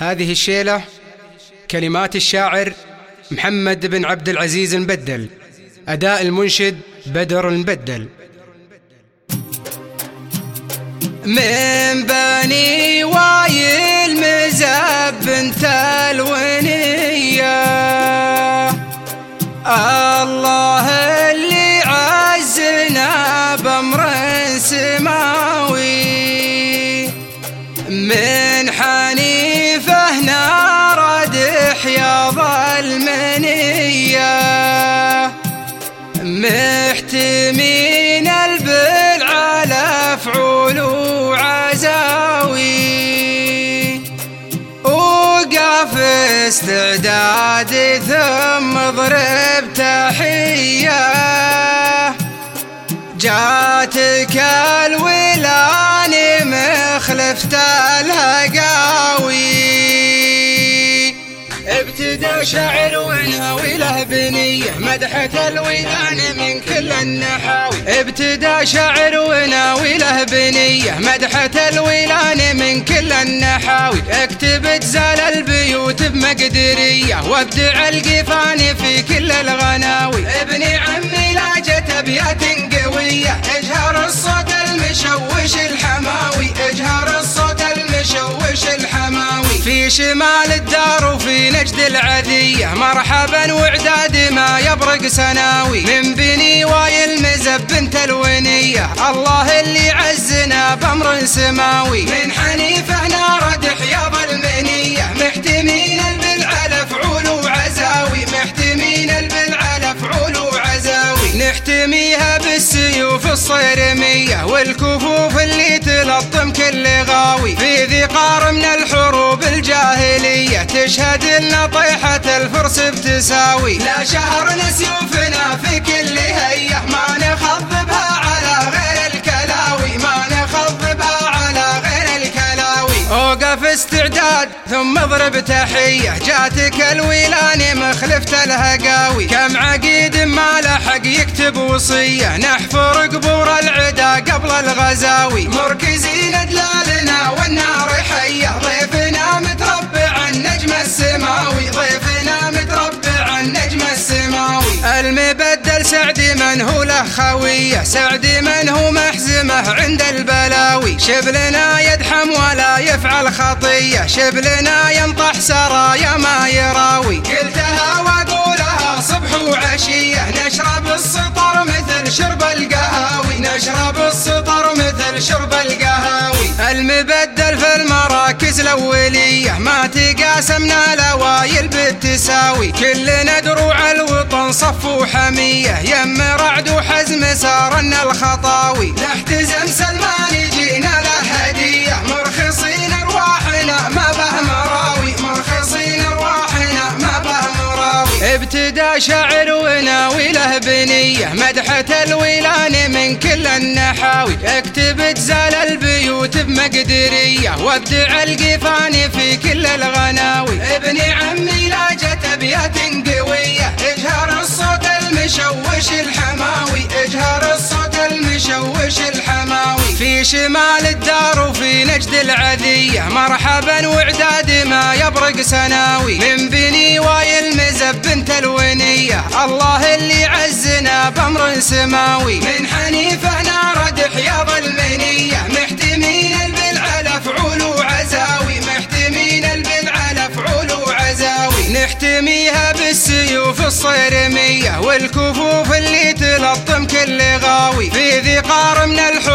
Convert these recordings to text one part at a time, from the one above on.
هذه الشيلة كلمات الشاعر محمد بن عبد العزيز المبدل أداء المنشد بدر المبدل. من محتمين البلع على فعول وعزاوي. وقف استعداد ثم ضرب تحية. جاتك الولان مخلفت الهقاوي شعر وناوي له بنية مدحة الولان من كل النحاوي. ابتدى شعر وناوي له بنية مدحة الولان من كل النحاوي. اكتب زال البيوت بمقدرية وابدع القفان في كل الغناوي. ابني عمي لاجت ابيات قوية. في شمال الدار وفي نجد العذية مرحبا وعداد ما يبرق سناوي. من بني وايل مزب بنت الونية. الله اللي عزنا بأمر سماوي. من حنيفة نار حياض المنية محتمين البلع فعول وعزاوي محتمين البلع فعول وعزاوي نحتميها بالسيوف الصيرمية والكفوف اللي تلطم كل غاوي. في ذقار من الحروب الجاهلية تشهد لنا طيحة الفرس بتساوي. لا شهرنا سيوفنا في كل هية ما نخضبها على غير الكلاوي. ما نخضبها على غير الكلاوي. أوقف استعداد ثم اضرب تحية. جاتك الويلان مخلفة الهقاوي. كم عقيد ما لحق يكتب وصية. نحفر قبور العدا قبل الغزاوي. المبدل سعد من هو له خوية سعد من هو محزمة عند البلاوي. شبلنا يدحم ولا يفعل خطية شبلنا ينطح سرايا ما يراوي. قلتها واقولها صبح وعشية نشرب السطر مثل شرب القهاوي. نشرب السطر مثل شرب القهاوي. المراكز الأولية ما تقاسمنا لوايل بالتساوي. كلنا دروع الوطن صف وحمية. يم رعد وحزم سارنا الخطاوي. نحتزم سلمان ابتدى شعر وناوي له بنية مدحة الولان من كل النحاوي. اكتب زال البيوت بمقدرية وابدع القفان في كل الغناوي. ابني عمي لاجت ابيات قوية اجهر الصوت المشوش الحماوي. اجهر الصوت المشوش الحماوي. في شمال الدار العذية مرحبا وعداد ما يبرق سناوي. من بني وايل مزب بنت الونية. الله اللي عزنا بأمر سماوي. من حنيفة نارد حياض المنية محتمين البلع فعول وعزاوي. محتمين البلع فعول وعزاوي. نحتميها بالسيوف الصيرمية. والكفوف اللي تلطم كل غاوي. في ذقار من الجاهلية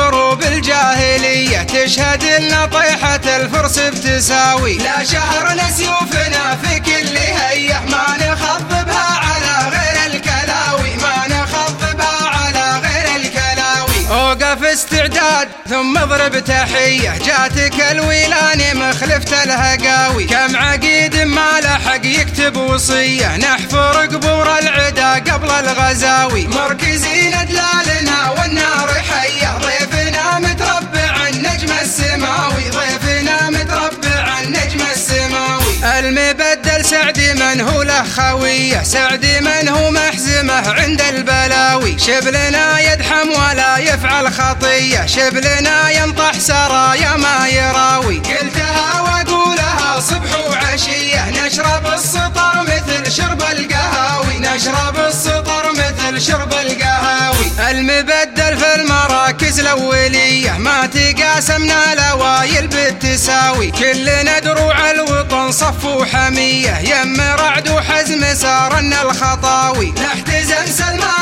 تشهد لنا طيحة الفرس بتساوي. لا شهرنا سيوفنا في كل هية ما نخضبها على غير الكلاوي. ما نخضبها على غير الكلاوي. أوقف استعداد ثم اضرب تحية. جاتك الويلان مخلفة الهقاوي. كم عقيد ما لحق يكتب وصية. نحفر قبور العدا قبل الغزاوي. مركزين دلالنا المبدل سعد من هو له خوية سعد من هو محزمه عند البلاوي. شبلنا يدحم ولا يفعل خطية شبلنا ينطح سرايا ما يراوي. قلتها وأقولها صبح وعشية نشرب السطر مثل شرب القهاوي. نشرب السطر مثل شرب القهاوي. المبدل في المراكز الأولية ما تقاسمنا الأوايل بالتساوي. كلنا صف وحمية يم رعد وحزم سارنا الخطاوي. نحتزم سلمان.